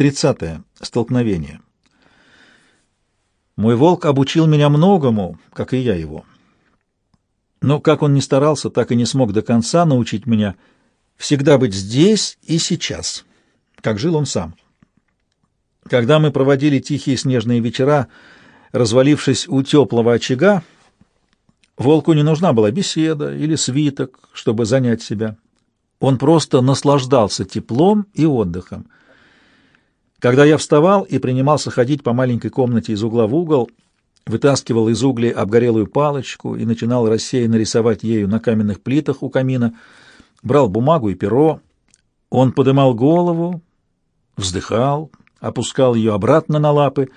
Тридцатое. Столкновение. Мой волк обучил меня многому, как и я его. Но как он ни старался, так и не смог до конца научить меня всегда быть здесь и сейчас, как жил он сам. Когда мы проводили тихие снежные вечера, развалившись у теплого очага, волку не нужна была беседа или свиток, чтобы занять себя. Он просто наслаждался теплом и отдыхом. Когда я вставал и принимался ходить по маленькой комнате из угла в угол, вытаскивал из углей обгорелую палочку и начинал рассеянно рисовать ею на каменных плитах у камина, брал бумагу и перо, он подымал голову, вздыхал, опускал ее обратно на лапы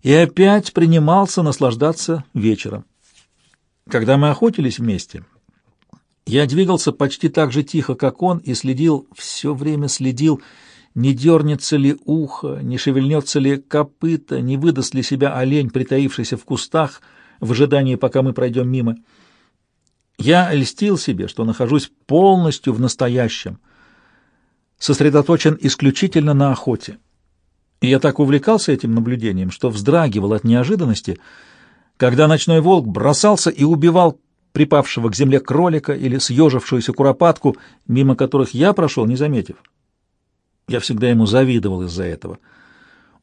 и опять принимался наслаждаться вечером. Когда мы охотились вместе, я двигался почти так же тихо, как он, и следил, все время следил, не дернется ли ухо, не шевельнется ли копыта, не выдаст ли себя олень, притаившийся в кустах, в ожидании, пока мы пройдем мимо. Я льстил себе, что нахожусь полностью в настоящем, сосредоточен исключительно на охоте. И я так увлекался этим наблюдением, что вздрагивал от неожиданности, когда ночной волк бросался и убивал припавшего к земле кролика или съежившуюся куропатку, мимо которых я прошел, не заметив. Я всегда ему завидовал из-за этого.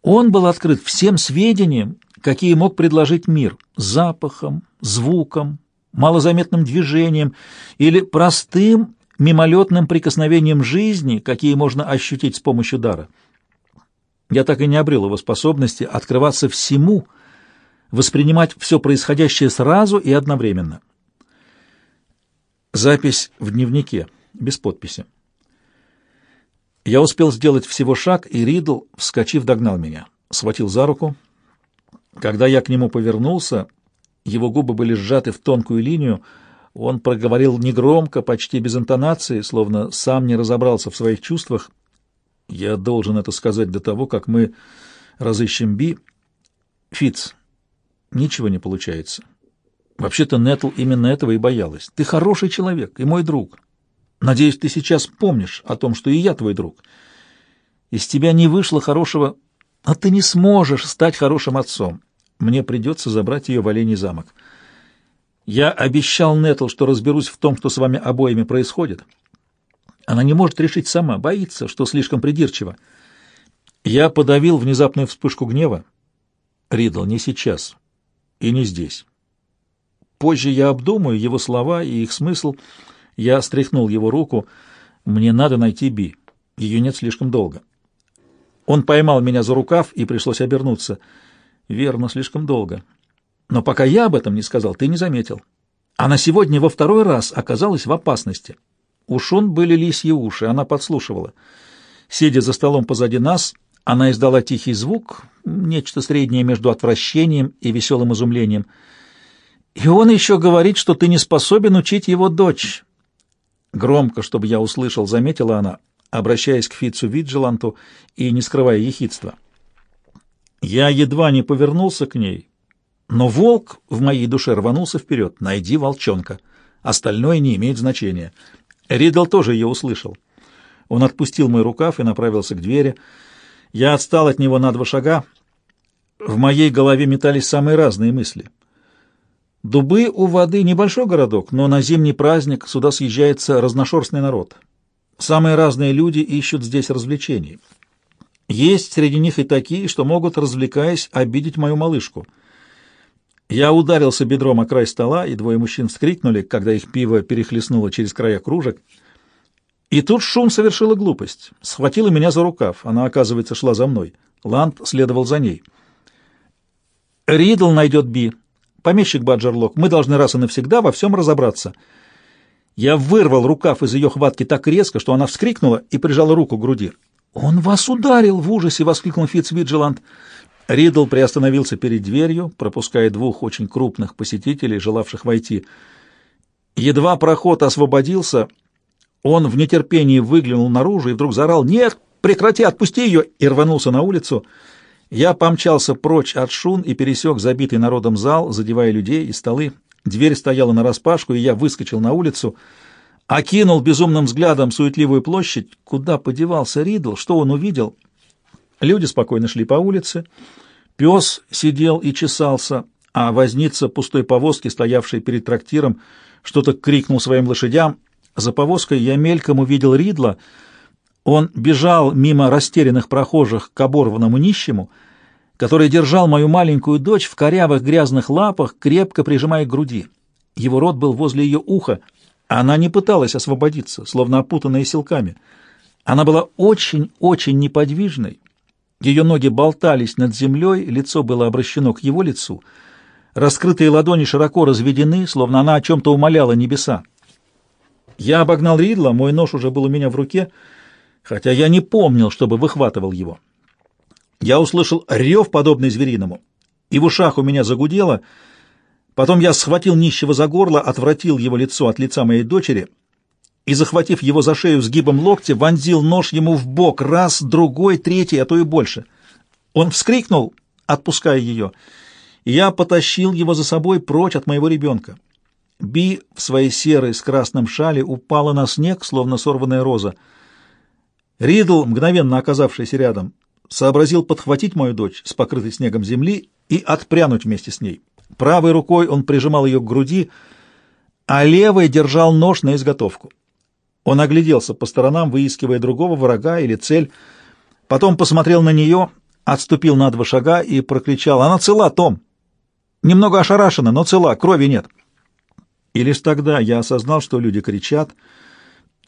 Он был открыт всем сведениям, какие мог предложить мир, запахом, звуком, малозаметным движением или простым мимолетным прикосновением жизни, какие можно ощутить с помощью дара. Я так и не обрел его способности открываться всему, воспринимать все происходящее сразу и одновременно. Запись в дневнике, без подписи. Я успел сделать всего шаг, и Ридл, вскочив, догнал меня. Схватил за руку. Когда я к нему повернулся, его губы были сжаты в тонкую линию, он проговорил негромко, почти без интонации, словно сам не разобрался в своих чувствах. Я должен это сказать до того, как мы разыщем Би. Фиц, ничего не получается. Вообще-то Нетл именно этого и боялась. Ты хороший человек и мой друг. Надеюсь, ты сейчас помнишь о том, что и я твой друг. Из тебя не вышло хорошего, а ты не сможешь стать хорошим отцом. Мне придется забрать ее в Оленей замок. Я обещал Нетл, что разберусь в том, что с вами обоими происходит. Она не может решить сама, боится, что слишком придирчиво. Я подавил внезапную вспышку гнева. Ридл, не сейчас и не здесь. Позже я обдумаю его слова и их смысл — я стряхнул его руку. «Мне надо найти Би. Ее нет слишком долго». Он поймал меня за рукав, и пришлось обернуться. «Верно, слишком долго. Но пока я об этом не сказал, ты не заметил. Она сегодня во второй раз оказалась в опасности. У Шун были лисьи уши, она подслушивала. Сидя за столом позади нас, она издала тихий звук, нечто среднее между отвращением и веселым изумлением. И он еще говорит, что ты не способен учить его дочь». Громко, чтобы я услышал, заметила она, обращаясь к Фицу Виджеланту и не скрывая ехидства. Я едва не повернулся к ней, но волк в моей душе рванулся вперед. «Найди волчонка. Остальное не имеет значения». Ридл тоже ее услышал. Он отпустил мой рукав и направился к двери. Я отстал от него на два шага. В моей голове метались самые разные мысли — Дубы у воды небольшой городок, но на зимний праздник сюда съезжается разношерстный народ. Самые разные люди ищут здесь развлечений. Есть среди них и такие, что могут, развлекаясь, обидеть мою малышку. Я ударился бедром о край стола, и двое мужчин вскрикнули, когда их пиво перехлестнуло через края кружек. И тут шум совершила глупость. Схватила меня за рукав. Она, оказывается, шла за мной. Ланд следовал за ней. «Ридл найдет Би», Помещик Баджерлок, мы должны раз и навсегда во всем разобраться. Я вырвал рукав из ее хватки так резко, что она вскрикнула и прижала руку к груди. «Он вас ударил!» — в ужасе воскликнул Фитцвиджиланд. Ридл приостановился перед дверью, пропуская двух очень крупных посетителей, желавших войти. Едва проход освободился, он в нетерпении выглянул наружу и вдруг заорал «Нет, прекрати, отпусти ее!» и рванулся на улицу. Я помчался прочь от шун и пересек забитый народом зал, задевая людей и столы. Дверь стояла нараспашку, и я выскочил на улицу, окинул безумным взглядом суетливую площадь. Куда подевался Ридл? Что он увидел? Люди спокойно шли по улице. Пес сидел и чесался, а возница пустой повозки, стоявшей перед трактиром, что-то крикнул своим лошадям. За повозкой я мельком увидел Ридла. Он бежал мимо растерянных прохожих к оборванному нищему, который держал мою маленькую дочь в корявых грязных лапах, крепко прижимая к груди. Его рот был возле ее уха. Она не пыталась освободиться, словно опутанная силками. Она была очень-очень неподвижной. Ее ноги болтались над землей, лицо было обращено к его лицу. Раскрытые ладони широко разведены, словно она о чем-то умоляла небеса. Я обогнал Ридла, мой нож уже был у меня в руке, хотя я не помнил, чтобы выхватывал его. Я услышал рев, подобный звериному, и в ушах у меня загудело — Потом я схватил нищего за горло, отвратил его лицо от лица моей дочери и, захватив его за шею сгибом локтя, вонзил нож ему в бок раз, другой, третий, а то и больше. Он вскрикнул, отпуская ее, и я потащил его за собой прочь от моего ребенка. Би в своей серой с красным шале упала на снег, словно сорванная роза. Ридл, мгновенно оказавшийся рядом, сообразил подхватить мою дочь с покрытой снегом земли и отпрянуть вместе с ней. Правой рукой он прижимал ее к груди, а левой держал нож на изготовку. Он огляделся по сторонам, выискивая другого врага или цель, потом посмотрел на нее, отступил на два шага и прокричал «Она цела, Том!» Немного ошарашена, но цела, крови нет. И лишь тогда я осознал, что люди кричат.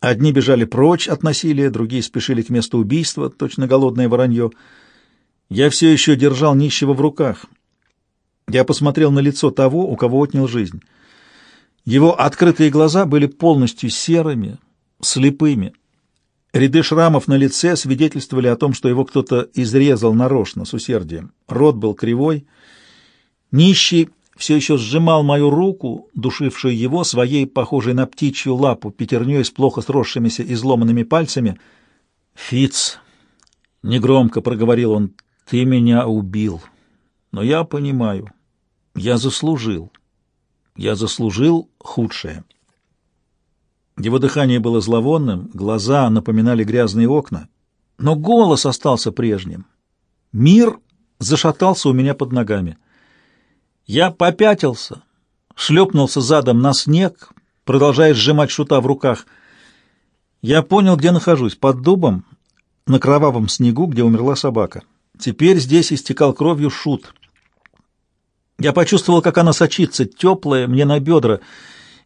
Одни бежали прочь от насилия, другие спешили к месту убийства, точно голодное воронье. Я все еще держал нищего в руках — я посмотрел на лицо того, у кого отнял жизнь. Его открытые глаза были полностью серыми, слепыми. Ряды шрамов на лице свидетельствовали о том, что его кто-то изрезал нарочно, с усердием. Рот был кривой. Нищий все еще сжимал мою руку, душившую его, своей, похожей на птичью лапу, пятерней с плохо сросшимися изломанными пальцами. «Фиц!» — негромко проговорил он. «Ты меня убил. Но я понимаю. Я заслужил. Я заслужил худшее. Его дыхание было зловонным, глаза напоминали грязные окна, но голос остался прежним. Мир зашатался у меня под ногами. Я попятился, шлепнулся задом на снег, продолжая сжимать шута в руках. Я понял, где нахожусь, под дубом, на кровавом снегу, где умерла собака. Теперь здесь истекал кровью шут — я почувствовал, как она сочится, теплая, мне на бедра.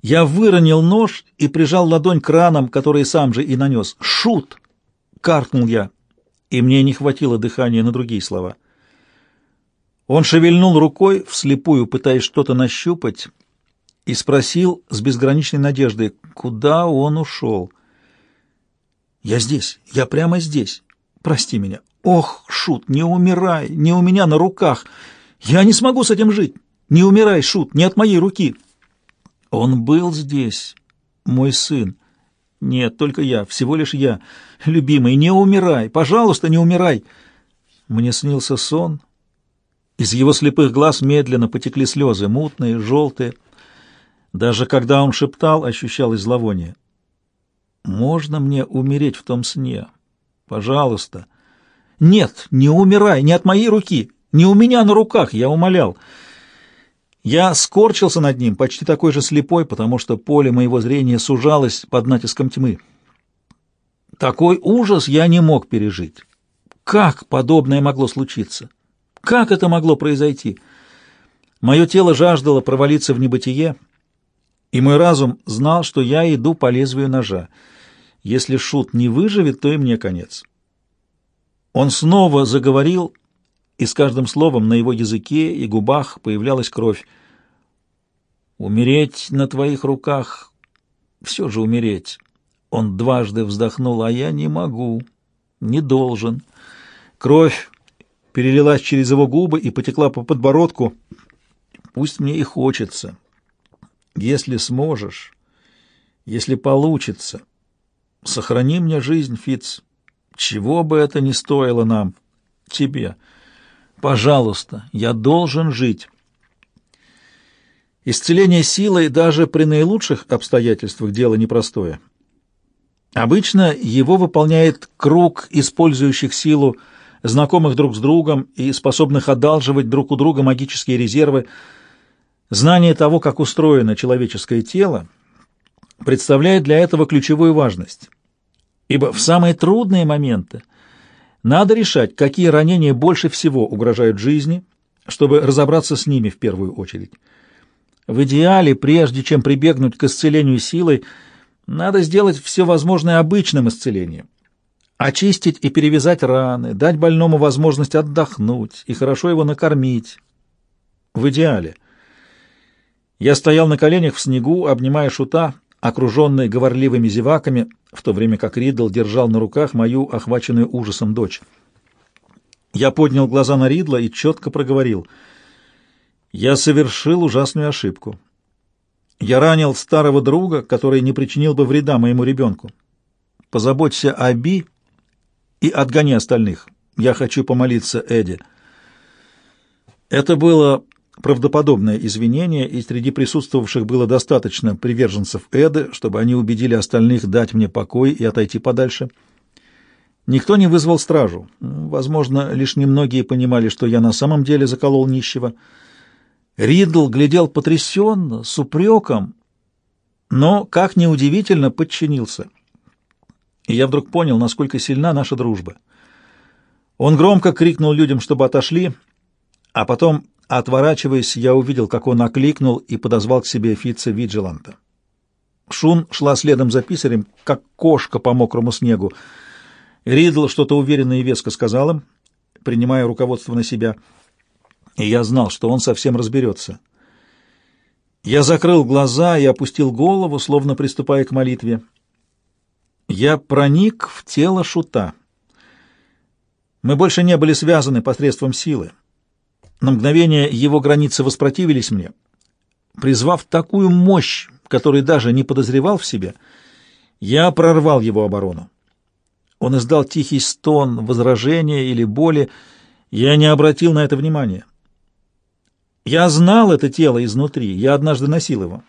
Я выронил нож и прижал ладонь к ранам, которые сам же и нанес. «Шут!» — каркнул я, и мне не хватило дыхания на другие слова. Он шевельнул рукой, вслепую пытаясь что-то нащупать, и спросил с безграничной надеждой, куда он ушел. «Я здесь, я прямо здесь. Прости меня. Ох, Шут, не умирай, не у меня на руках!» Я не смогу с этим жить. Не умирай, Шут, не от моей руки. Он был здесь, мой сын. Нет, только я, всего лишь я. Любимый, не умирай, пожалуйста, не умирай. Мне снился сон. Из его слепых глаз медленно потекли слезы, мутные, желтые. Даже когда он шептал, ощущалось зловоние. «Можно мне умереть в том сне? Пожалуйста». «Нет, не умирай, не от моей руки. Не у меня на руках, я умолял. Я скорчился над ним, почти такой же слепой, потому что поле моего зрения сужалось под натиском тьмы. Такой ужас я не мог пережить. Как подобное могло случиться? Как это могло произойти? Мое тело жаждало провалиться в небытие, и мой разум знал, что я иду по лезвию ножа. Если Шут не выживет, то и мне конец. Он снова заговорил, и с каждым словом на его языке и губах появлялась кровь. «Умереть на твоих руках, все же умереть». Он дважды вздохнул, а я не могу, не должен. Кровь перелилась через его губы и потекла по подбородку. Пусть мне и хочется. Если сможешь, если получится, сохрани мне жизнь, Фиц. Чего бы это ни стоило нам, тебе». Пожалуйста, я должен жить. Исцеление силой даже при наилучших обстоятельствах дело непростое. Обычно его выполняет круг использующих силу знакомых друг с другом и способных одалживать друг у друга магические резервы. Знание того, как устроено человеческое тело, представляет для этого ключевую важность, ибо в самые трудные моменты надо решать, какие ранения больше всего угрожают жизни, чтобы разобраться с ними в первую очередь. В идеале, прежде чем прибегнуть к исцелению силой, надо сделать все возможное обычным исцелением. Очистить и перевязать раны, дать больному возможность отдохнуть и хорошо его накормить. В идеале. Я стоял на коленях в снегу, обнимая шута, окруженный говорливыми зеваками, в то время как Ридл держал на руках мою охваченную ужасом дочь. Я поднял глаза на Ридла и четко проговорил. Я совершил ужасную ошибку. Я ранил старого друга, который не причинил бы вреда моему ребенку. Позаботься о Би и отгони остальных. Я хочу помолиться Эдди. Это было правдоподобное извинение, и среди присутствовавших было достаточно приверженцев Эды, чтобы они убедили остальных дать мне покой и отойти подальше. Никто не вызвал стражу. Возможно, лишь немногие понимали, что я на самом деле заколол нищего. Ридл глядел потрясенно, с упреком, но, как неудивительно, подчинился. И я вдруг понял, насколько сильна наша дружба. Он громко крикнул людям, чтобы отошли, а потом, отворачиваясь, я увидел, как он окликнул и подозвал к себе вице-виджиланта. Шун шла следом за писарем, как кошка по мокрому снегу. Ридл что-то уверенно и веско сказал им, принимая руководство на себя, и я знал, что он совсем разберется. Я закрыл глаза и опустил голову, словно приступая к молитве. Я проник в тело шута. Мы больше не были связаны посредством силы. На мгновение его границы воспротивились мне. Призвав такую мощь, которой даже не подозревал в себе, я прорвал его оборону. Он издал тихий стон возражения или боли. Я не обратил на это внимания. Я знал это тело изнутри, я однажды носил его.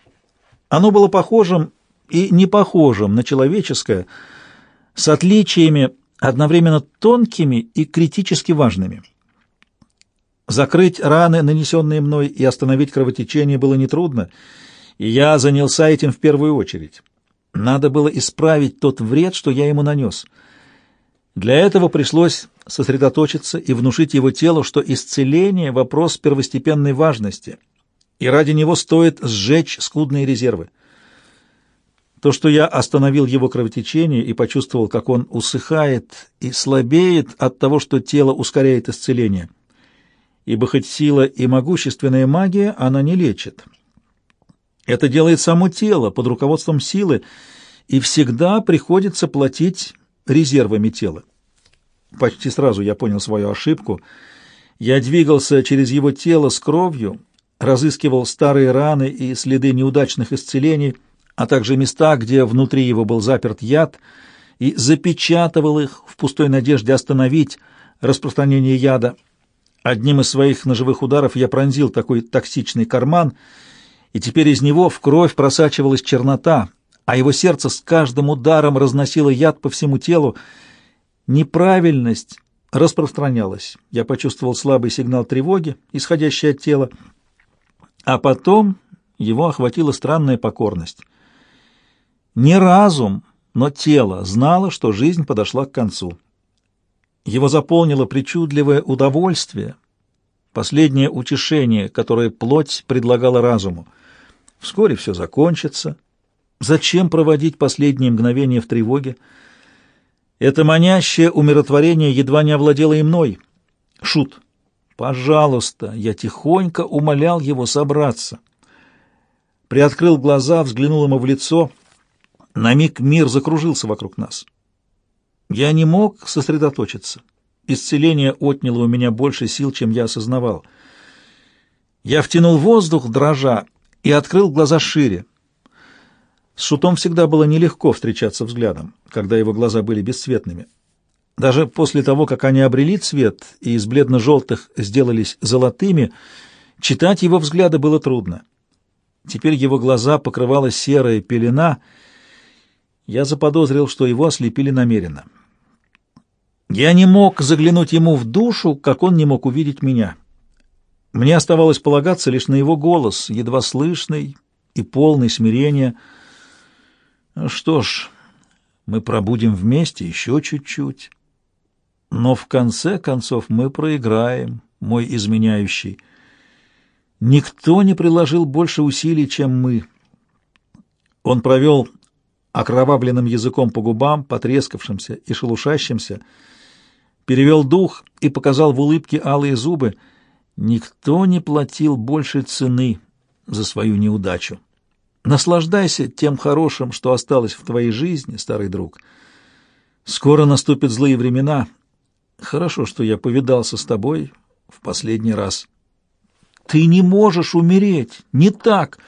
Оно было похожим и не похожим на человеческое, с отличиями одновременно тонкими и критически важными. Закрыть раны, нанесенные мной, и остановить кровотечение было нетрудно, и я занялся этим в первую очередь. Надо было исправить тот вред, что я ему нанес — для этого пришлось сосредоточиться и внушить его телу, что исцеление — вопрос первостепенной важности, и ради него стоит сжечь скудные резервы. То, что я остановил его кровотечение и почувствовал, как он усыхает и слабеет от того, что тело ускоряет исцеление. Ибо хоть сила и могущественная магия, она не лечит. Это делает само тело под руководством силы, и всегда приходится платить резервами тела. Почти сразу я понял свою ошибку. Я двигался через его тело с кровью, разыскивал старые раны и следы неудачных исцелений, а также места, где внутри его был заперт яд, и запечатывал их в пустой надежде остановить распространение яда. Одним из своих ножевых ударов я пронзил такой токсичный карман, и теперь из него в кровь просачивалась чернота, а его сердце с каждым ударом разносило яд по всему телу. Неправильность распространялась. Я почувствовал слабый сигнал тревоги, исходящий от тела, а потом его охватила странная покорность. Не разум, но тело знало, что жизнь подошла к концу. Его заполнило причудливое удовольствие, последнее утешение, которое плоть предлагала разуму. Вскоре все закончится, Зачем проводить последние мгновения в тревоге? Это манящее умиротворение едва не овладело и мной. Шут. Пожалуйста, я тихонько умолял его собраться. Приоткрыл глаза, взглянул ему в лицо. На миг мир закружился вокруг нас. Я не мог сосредоточиться. Исцеление отняло у меня больше сил, чем я осознавал. Я втянул воздух, дрожа, и открыл глаза шире. С Шутом всегда было нелегко встречаться взглядом, когда его глаза были бесцветными. Даже после того, как они обрели цвет и из бледно-желтых сделались золотыми, читать его взгляды было трудно. Теперь его глаза покрывала серая пелена. Я заподозрил, что его ослепили намеренно. Я не мог заглянуть ему в душу, как он не мог увидеть меня. Мне оставалось полагаться лишь на его голос, едва слышный и полный смирения. Что ж, мы пробудем вместе еще чуть-чуть. Но в конце концов мы проиграем, мой изменяющий. Никто не приложил больше усилий, чем мы. Он провел окровавленным языком по губам, потрескавшимся и шелушащимся, перевел дух и показал в улыбке алые зубы. Никто не платил больше цены за свою неудачу. Наслаждайся тем хорошим, что осталось в твоей жизни, старый друг. Скоро наступят злые времена. Хорошо, что я повидался с тобой в последний раз. Ты не можешь умереть, не так.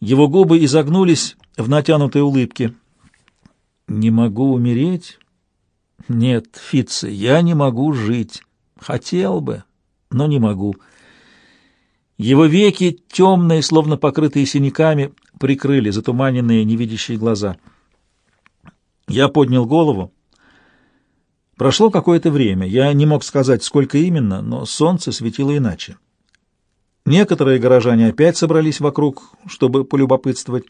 Его губы изогнулись в натянутой улыбке. Не могу умереть? Нет, Фитце, я не могу жить. Хотел бы, но не могу. Его веки, темные, словно покрытые синяками, прикрыли затуманенные невидящие глаза. Я поднял голову. Прошло какое-то время. Я не мог сказать, сколько именно, но солнце светило иначе. Некоторые горожане опять собрались вокруг, чтобы полюбопытствовать,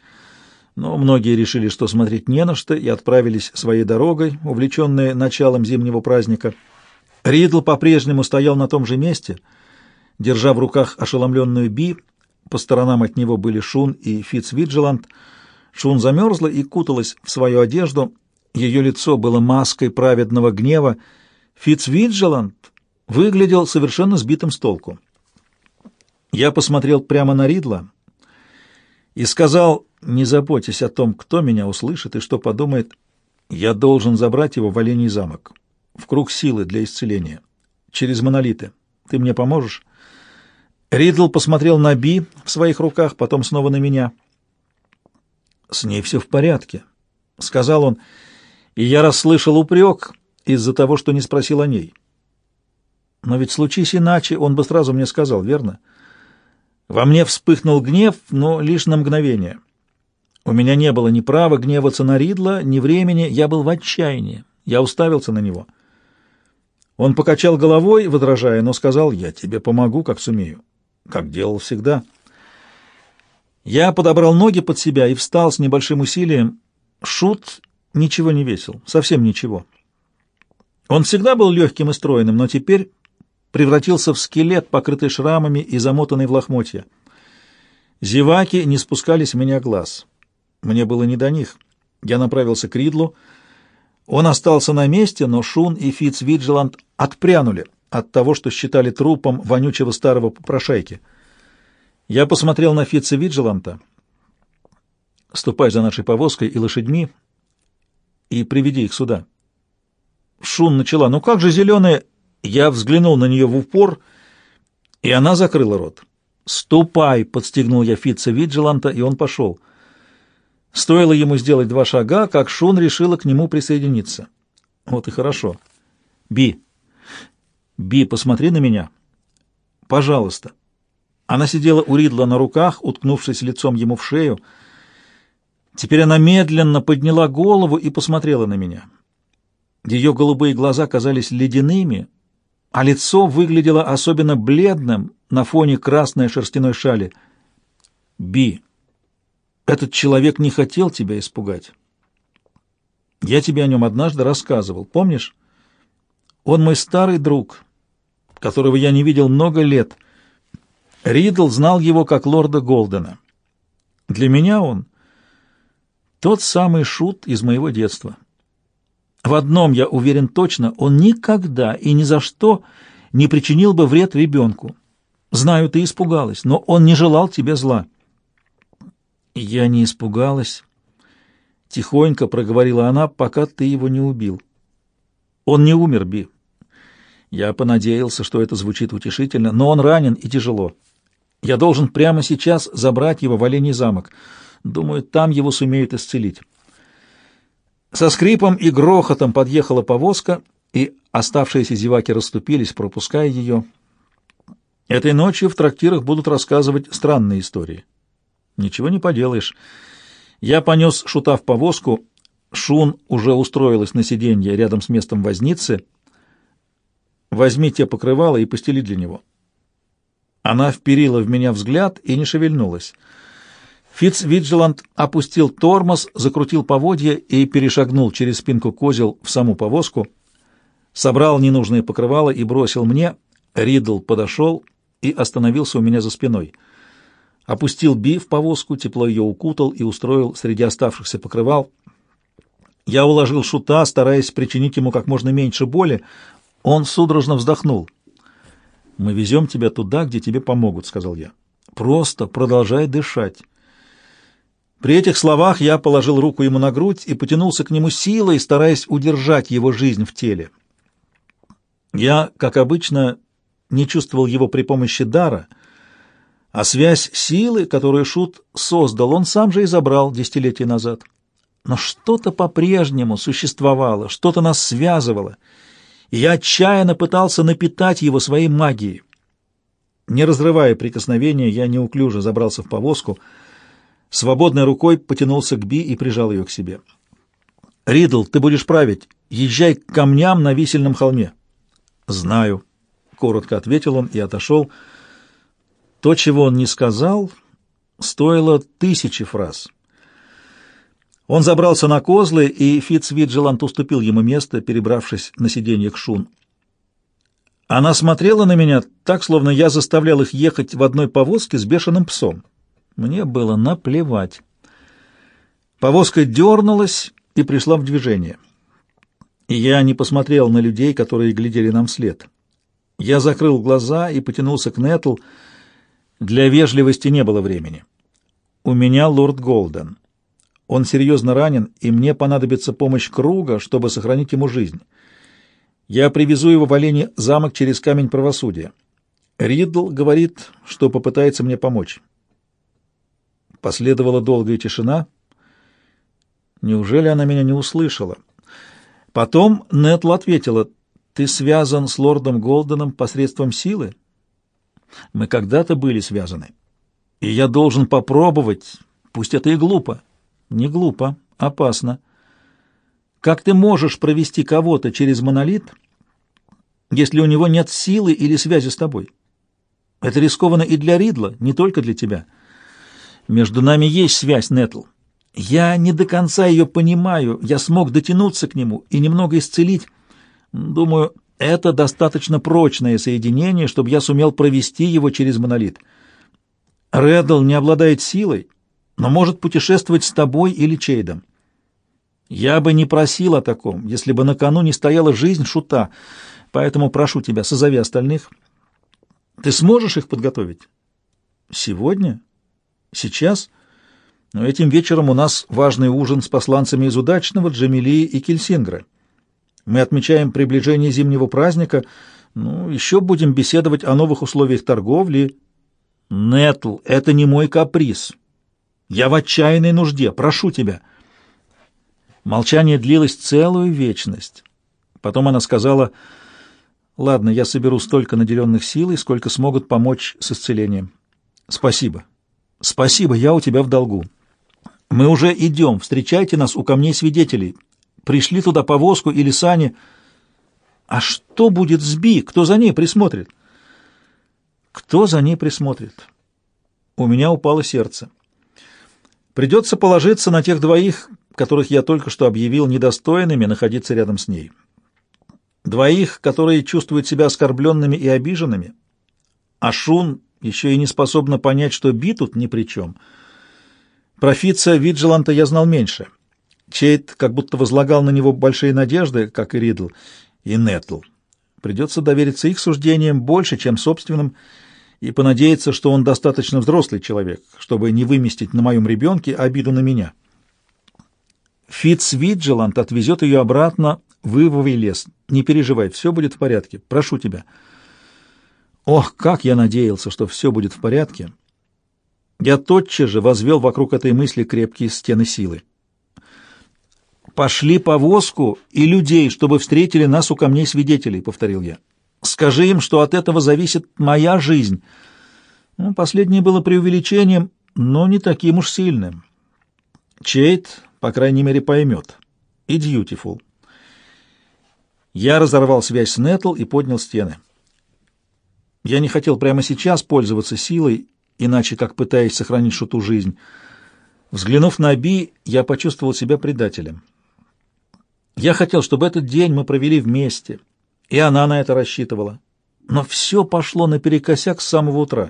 но многие решили, что смотреть не на что, и отправились своей дорогой, увлеченные началом зимнего праздника. Ридл по-прежнему стоял на том же месте, держа в руках ошеломленную Би, по сторонам от него были Шун и Фитцвиджеланд. Шун замерзла и куталась в свою одежду. Ее лицо было маской праведного гнева. Фитцвиджеланд выглядел совершенно сбитым с толку. Я посмотрел прямо на Ридла и сказал, не заботьтесь о том, кто меня услышит и что подумает, я должен забрать его в Оленей замок, в круг силы для исцеления, через монолиты. Ты мне поможешь? Ридл посмотрел на Би в своих руках, потом снова на меня. «С ней все в порядке», — сказал он, и я расслышал упрек из-за того, что не спросил о ней. Но ведь случись иначе, он бы сразу мне сказал, верно? Во мне вспыхнул гнев, но лишь на мгновение. У меня не было ни права гневаться на Ридла, ни времени, я был в отчаянии. Я уставился на него. Он покачал головой, возражая, но сказал, «Я тебе помогу, как сумею» как делал всегда. Я подобрал ноги под себя и встал с небольшим усилием. Шут ничего не весил, совсем ничего. Он всегда был легким и стройным, но теперь превратился в скелет, покрытый шрамами и замотанный в лохмотья. Зеваки не спускали с меня глаз. Мне было не до них. Я направился к Ридлу. Он остался на месте, но Шун и Фитцвиджеланд отпрянули — от того, что считали трупом вонючего старого попрошайки. Я посмотрел на Фитца Виджеланта. «Ступай за нашей повозкой и лошадьми и приведи их сюда». Шун начала. «Ну как же зеленые?» Я взглянул на нее в упор, и она закрыла рот. «Ступай!» — подстегнул я Фитца Виджеланта, и он пошел. Стоило ему сделать два шага, как Шун решила к нему присоединиться. Вот и хорошо. «Би!» «Би, посмотри на меня. Пожалуйста». Она сидела у Ридла на руках, уткнувшись лицом ему в шею. Теперь она медленно подняла голову и посмотрела на меня. Ее голубые глаза казались ледяными, а лицо выглядело особенно бледным на фоне красной шерстяной шали. «Би, этот человек не хотел тебя испугать. Я тебе о нем однажды рассказывал, помнишь? Он мой старый друг» которого я не видел много лет. Ридл знал его как лорда Голдена. Для меня он тот самый шут из моего детства. В одном я уверен точно, он никогда и ни за что не причинил бы вред ребенку. Знаю, ты испугалась, но он не желал тебе зла. Я не испугалась, тихонько проговорила она, пока ты его не убил. Он не умер, Би. Я понадеялся, что это звучит утешительно, но он ранен и тяжело. Я должен прямо сейчас забрать его в Оленей замок. Думаю, там его сумеют исцелить. Со скрипом и грохотом подъехала повозка, и оставшиеся зеваки расступились, пропуская ее. Этой ночью в трактирах будут рассказывать странные истории. Ничего не поделаешь. Я понес Шута в повозку. Шун уже устроилась на сиденье рядом с местом возницы — Возьми те покрывала и постели для него. Она вперила в меня взгляд и не шевельнулась. Фитц Виджеланд опустил тормоз, закрутил поводья и перешагнул через спинку козел в саму повозку, собрал ненужные покрывала и бросил мне. Ридл подошел и остановился у меня за спиной. Опустил Би в повозку, тепло ее укутал и устроил среди оставшихся покрывал. Я уложил шута, стараясь причинить ему как можно меньше боли. Он судорожно вздохнул. «Мы везем тебя туда, где тебе помогут», — сказал я. «Просто продолжай дышать». При этих словах я положил руку ему на грудь и потянулся к нему силой, стараясь удержать его жизнь в теле. Я, как обычно, не чувствовал его при помощи дара, а связь силы, которую Шут создал, он сам же и забрал десятилетия назад. Но что-то по-прежнему существовало, что-то нас связывало, и я отчаянно пытался напитать его своей магией. Не разрывая прикосновения, я неуклюже забрался в повозку — Свободной рукой потянулся к Би и прижал ее к себе. «Ридл, ты будешь править. Езжай к камням на висельном холме». «Знаю», — коротко ответил он и отошел. То, чего он не сказал, стоило тысячи фраз. Он забрался на козлы, и Фитцвиджеланд уступил ему место, перебравшись на сиденье к Шун. Она смотрела на меня так, словно я заставлял их ехать в одной повозке с бешеным псом. Мне было наплевать. Повозка дернулась и пришла в движение. И я не посмотрел на людей, которые глядели нам вслед. Я закрыл глаза и потянулся к Нетл. Для вежливости не было времени. У меня лорд Голден. Он серьезно ранен, и мне понадобится помощь круга, чтобы сохранить ему жизнь. Я привезу его в Олене замок через камень правосудия. Ридл говорит, что попытается мне помочь. Последовала долгая тишина. Неужели она меня не услышала? Потом Нетл ответила, «Ты связан с лордом Голденом посредством силы? Мы когда-то были связаны, и я должен попробовать, пусть это и глупо». «Не глупо, опасно. Как ты можешь провести кого-то через монолит, если у него нет силы или связи с тобой? Это рискованно и для Ридла, не только для тебя». Между нами есть связь, Нетл. Я не до конца ее понимаю. Я смог дотянуться к нему и немного исцелить. Думаю, это достаточно прочное соединение, чтобы я сумел провести его через монолит. Реддл не обладает силой, но может путешествовать с тобой или Чейдом. Я бы не просил о таком, если бы на кону не стояла жизнь шута, поэтому прошу тебя, созови остальных. Ты сможешь их подготовить? Сегодня? Сейчас? Но этим вечером у нас важный ужин с посланцами из Удачного, Джамилии и Кельсингра. Мы отмечаем приближение зимнего праздника, ну, еще будем беседовать о новых условиях торговли. Нетл, это не мой каприз. Я в отчаянной нужде, прошу тебя. Молчание длилось целую вечность. Потом она сказала, «Ладно, я соберу столько наделенных силой, сколько смогут помочь с исцелением. Спасибо». «Спасибо, я у тебя в долгу. Мы уже идем, встречайте нас у камней свидетелей. Пришли туда повозку или сани. А что будет с Би? Кто за ней присмотрит?» «Кто за ней присмотрит?» У меня упало сердце. Придется положиться на тех двоих, которых я только что объявил недостойными находиться рядом с ней. Двоих, которые чувствуют себя оскорбленными и обиженными. А Шун еще и не способна понять, что Би тут ни при чем. Про Фитца Виджеланта я знал меньше. Чейт как будто возлагал на него большие надежды, как и Ридл, и Нетл. Придется довериться их суждениям больше, чем собственным, и понадеяться, что он достаточно взрослый человек, чтобы не выместить на моем ребенке обиду на меня. Фитц Виджелант отвезет ее обратно в Ивовый лес. Не переживай, все будет в порядке. Прошу тебя». Ох, как я надеялся, что все будет в порядке! Я тотчас же возвел вокруг этой мысли крепкие стены силы. «Пошли повозку и людей, чтобы встретили нас у камней свидетелей», — повторил я. «Скажи им, что от этого зависит моя жизнь». Ну, последнее было преувеличением, но не таким уж сильным. Чейт, по крайней мере, поймет. И Дьютифул. Я разорвал связь с Нетл и поднял стены. Я не хотел прямо сейчас пользоваться силой, иначе как пытаясь сохранить шуту жизнь. Взглянув на Би, я почувствовал себя предателем. Я хотел, чтобы этот день мы провели вместе, и она на это рассчитывала. Но все пошло наперекосяк с самого утра.